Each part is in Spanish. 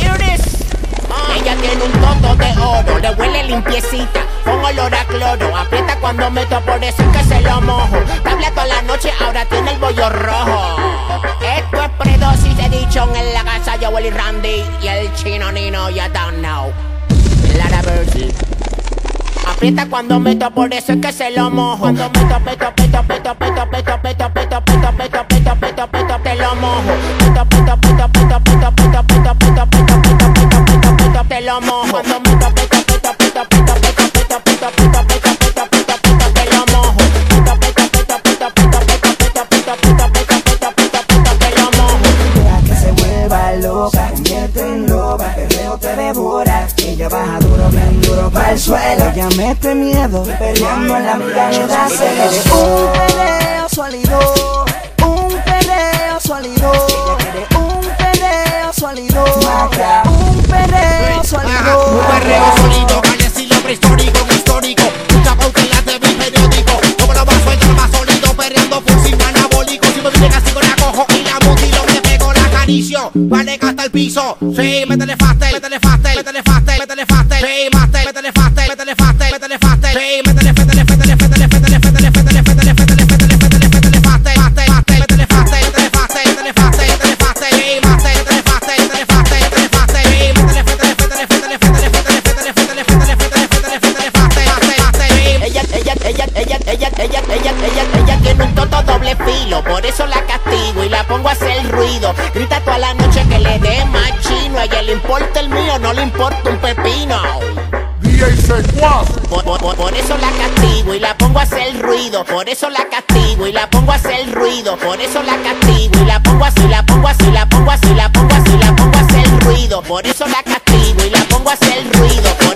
This. Ella tiene un tonto de oro, le huele limpiecita, con olor a cloro. Aprieta cuando meto, por eso es que se lo mojo. Tabla toda la noche, ahora tiene el bollo rojo. Esto es predosis edition en la casa de Willy Randy y el chino Nino, ya don't know. Lara Birdie. Aprieta cuando meto, por eso es que se lo mojo. Cuando meto, peto, te devora. Ella baja duro, bien duro para el suelo. Ella mete miedo, peleando en la se le dé piso, sì, me te le fatte, me te le fatte, me te le fatte, me te le fatte, sì, por eso la castigo y la pongo a hacer ruido. Grita toda la noche que le dé más chino, a ella le importa el mío, no le importa un pepino. Por, por- por- por eso la castigo y la pongo a hacer ruido, por eso la castigo y la pongo a hacer ruido, por eso la castigo y la pongo así, la pongo así, la pongo así, la pongo así, la pongo a hacer ruido, por eso la castigo y la pongo a hacer ruido, por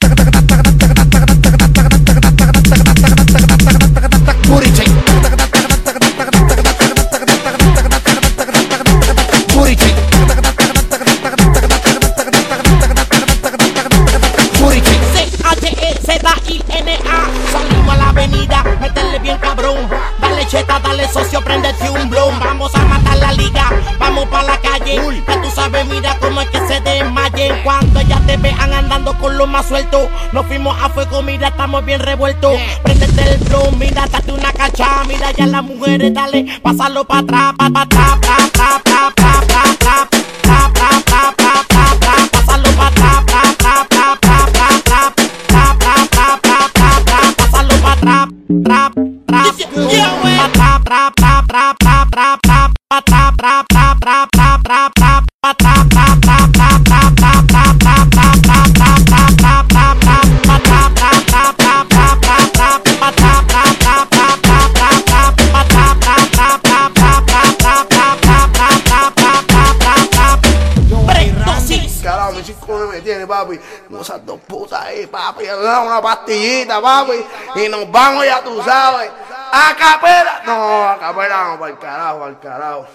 Dale cheta, dale socio, prendete un blon Vamos a matar la liga, vamos pa' la calle. Que tú sabes, mira cómo es que se desmayen Cuando ya te vean andando con lo más suelto Nos fuimos a fuego, mira, estamos bien revueltos. Prendete el blon, mira, date una cacha. Mira ya las mujeres, dale, pásalo pa' atrás Pa' pa' atrás, pa' atrás, Caralho, de cometendo, babu. Moça do puta aí, pra pra pra pra pra E pra pra pra pra pra a capela. No, a capela no, para el carajo, al carajo.